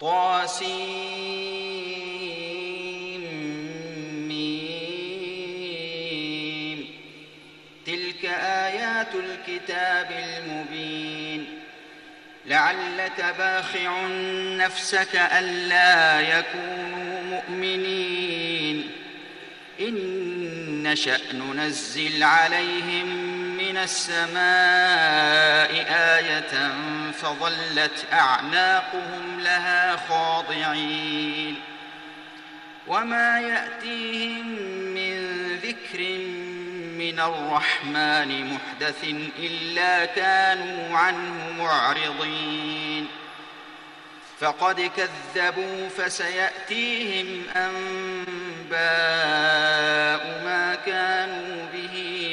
طاسيم تلك آيات الكتاب المبين. لعلك باخع نفسك ألا يكونوا مؤمنين. إن نشأ ننزل عليهم من السماء آية فظلت أعناقهم لها خاضعين وما يأتيهم من ذكر من الرحمن محدث إلا كانوا عنه معرضين فقد كذبوا فسيأتيهم أنباء ما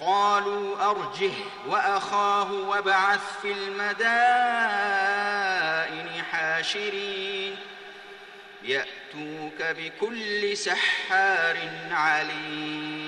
قالوا أرجه وأخاه وابعث في المدائن حاشرين. يأتوك بكل سحار عليم.